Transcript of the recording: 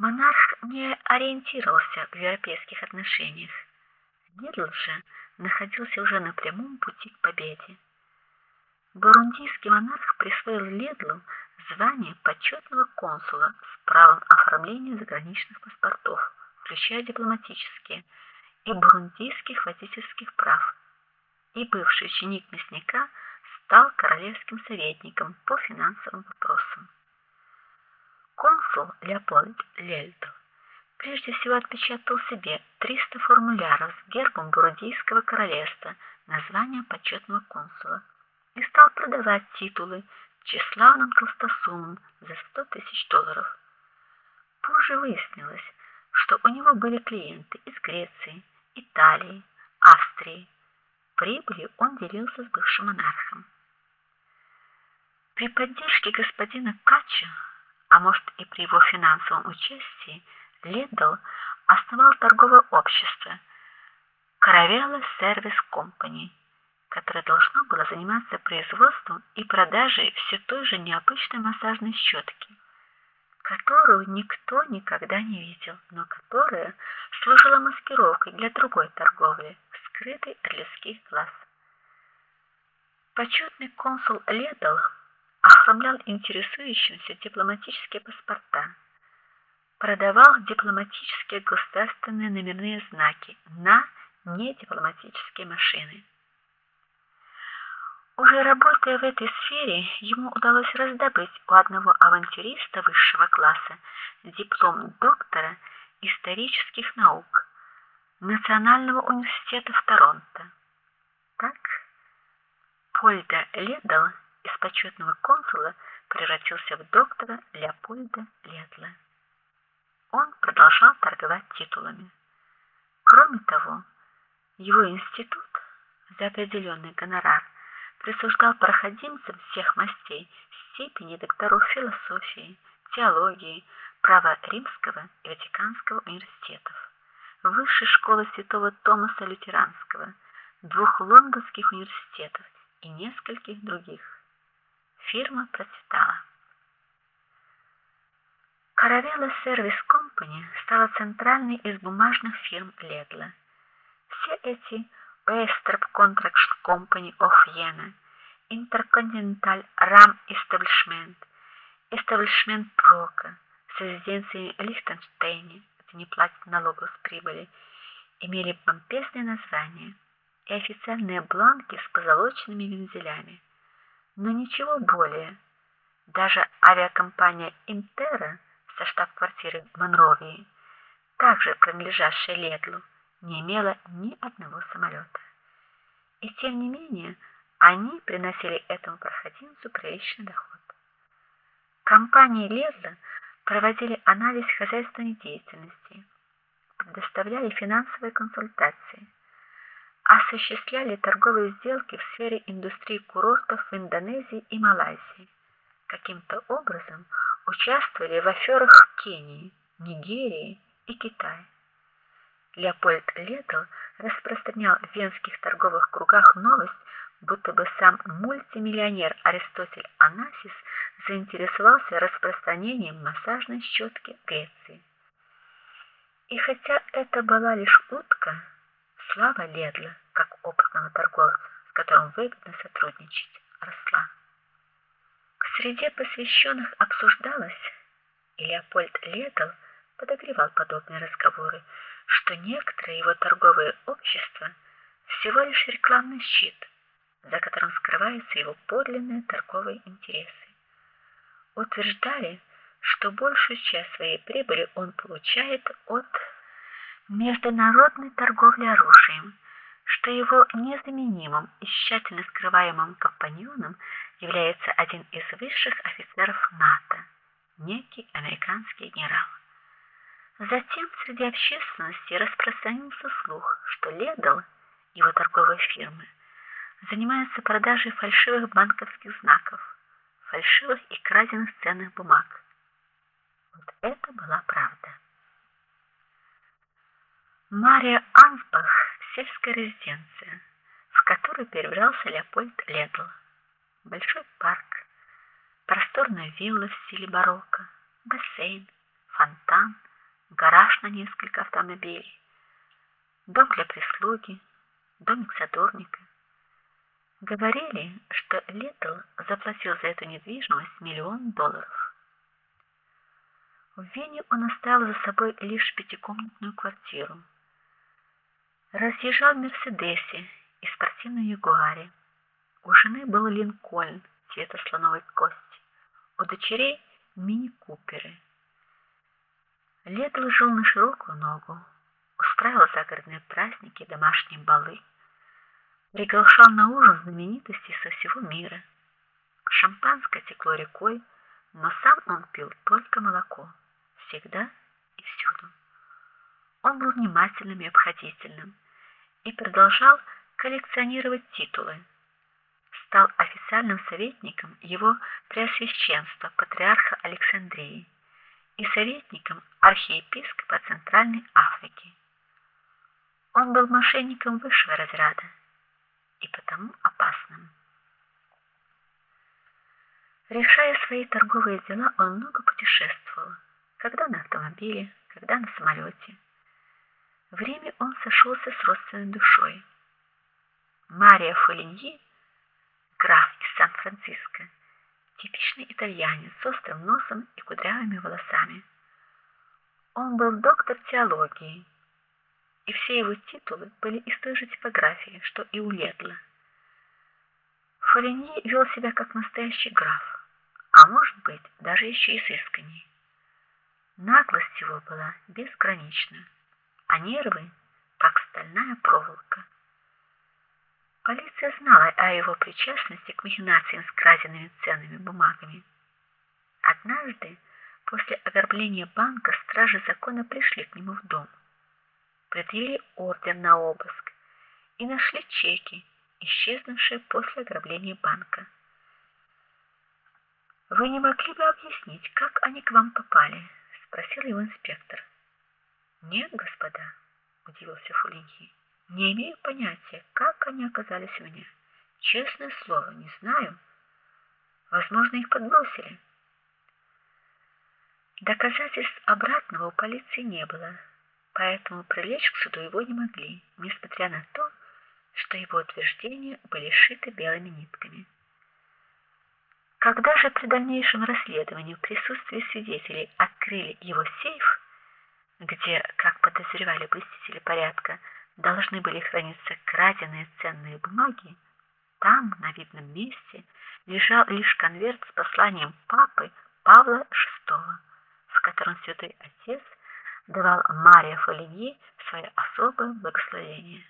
Монарх не ориентировался в европейских отношениях. Ледл же находился уже на прямом пути к победе. Бурундийский монарх присвоил Ледлу звание почетного консула с правом оформления заграничных паспортов, включая дипломатические, и бурундийских водительских прав. И бывший ученик мясника стал королевским советником по финансовым вопросам. Консул Леопольд Лельдл прежде всего отпечатал себе 300 формуляров с гербом Бурундийского королевства на звание почетного консула и стал продавать титулы тщеславным толстосумам за 100 тысяч долларов. Позже выяснилось, что у него были клиенты из Греции, Италии, Австрии. Прибылью он делился с бывшим монархом. При поддержке господина Кача, а может и при его финансовом участии, Ледл основал торговое общество Caravella Service Company которое должно было заниматься производством и продажей все той же необычной массажной щетки, которую никто никогда не видел, но которая служила маскировкой для другой торговли, скрытой от людских глаз. Почетный консул Ледал оформлял интересующимся дипломатические паспорта, продавал дипломатические государственные номерные знаки на недипломатические машины. Уже работая в этой сфере, ему удалось раздобыть у одного авантюриста высшего класса диплом доктора исторических наук Национального университета в Торонто. Так Польда Ледл из почетного консула превратился в доктора Леопольда Ледла. Он продолжал торговать титулами. Кроме того, его институт за определенный гонорар присуждал проходимцам всех мастей степени докторов философии, теологии, права Римского и Ватиканского университетов, Высшей школы Святого Томаса Лютеранского, двух лондонских университетов и нескольких других. Фирма процветала. Caravella Service Company стала центральной из бумажных фирм Ледла. Все эти Western Contract Company of Vienna, Intercontinental Ram Establishment, Establishment Прока с резиденцией в Лихтенштейне, где не платят налогов с прибыли, имели помпезные названия и официальные бланки с позолоченными вензелями. Но ничего более. Даже авиакомпания Интера со штаб-квартирой в Монровии, также принадлежащая Ледлу, не имела ни одного самолета. И тем не менее, они приносили этому проходимцу приличный доход. Компании Лезла проводили анализ хозяйственной деятельности, предоставляли финансовые консультации, осуществляли торговые сделки в сфере индустрии курортов в Индонезии и Малайзии. Каким-то образом участвовали в аферах Кении, Нигерии и Китае. Леопольд Летл распространял в венских торговых кругах новость, будто бы сам мультимиллионер Аристотель Анасис заинтересовался распространением массажной щетки в Греции. И хотя это была лишь утка, слава Ледла, как опытного торговца, с которым выгодно сотрудничать, росла. К среде посвященных обсуждалось, и Леопольд Ледл подогревал подобные разговоры, что некоторые его торговые общества всего лишь рекламный щит, за которым скрываются его подлинные торговые интересы. Утверждали, что большую часть своей прибыли он получает от международной торговли оружием, что его незаменимым и тщательно скрываемым компаньоном является один из высших офицеров НАТО, некий американский генерал. Затем среди общественности распространился слух, что Ледл, его торговые фирмы, занимаются продажей фальшивых банковских знаков, фальшивых и краденных ценных бумаг. Вот это была правда. Мария Ансбах сельская резиденция, в которую перебрался Леопольд Ледл. Большой парк, просторная вилла в стиле барокко, бассейн, фонтан – гараж на несколько автомобилей, дом для прислуги, домик садовника. Говорили, что Летл заплатил за эту недвижимость миллион долларов. В Вене он оставил за собой лишь пятикомнатную квартиру. Разъезжал в Мерседесе и спортивном Ягуаре. У жены был Линкольн цвета слоновой кости, у дочерей мини-куперы. Летл жил на широкую ногу, устраивал загородные праздники, домашние балы приглашал на ужин знаменитостей со всего мира. Шампанское текло рекой, но сам он пил только молоко, всегда и всюду. Он был внимательным и обходительным и продолжал коллекционировать титулы. Стал официальным советником его Преосвященства патриарха Александрии и советником архиепископа Центральной Африки. Он был мошенником высшего разряда и потому опасным. Решая свои торговые дела, он много путешествовал, когда на автомобиле, когда на самолете. В Риме он сошелся с родственной душой. Мария Фолиньи, граф из Сан-Франциско, типичный итальянец с острым носом и кудрявыми волосами. Он был доктор теологии и все его титулы были из той же типографии, что и у Ледла. Фолини вел себя как настоящий граф, а может быть, даже еще изысканней. Наглость его была безгранична, а нервы как стальная проволока. Полиция знала о его причастности к махинациям с краденными ценными бумагами. Однажды, после ограбления банка, стражи закона пришли к нему в дом предъявили ордер на обыск и нашли чеки, исчезнувшие после ограбления банка. Вы не могли бы объяснить, как они к вам попали, спросил его инспектор. Нет, господа, удивился Фулиньи. Не имею понятия, как они оказались у меня. Честное слово, не знаю. Возможно, их подбросили. Доказательств обратного у полиции не было поэтому привлечь к суду его не могли, несмотря на то, что его утверждения были сшиты белыми нитками. Когда же при дальнейшем расследовании в присутствии свидетелей открыли его сейф, где, как подозревали блюстители порядка, должны были храниться краденые ценные бумаги, там, на видном месте, лежал лишь конверт с посланием папы Павла VI, в котором святой отец давал Мария Фолини свое особое благословение.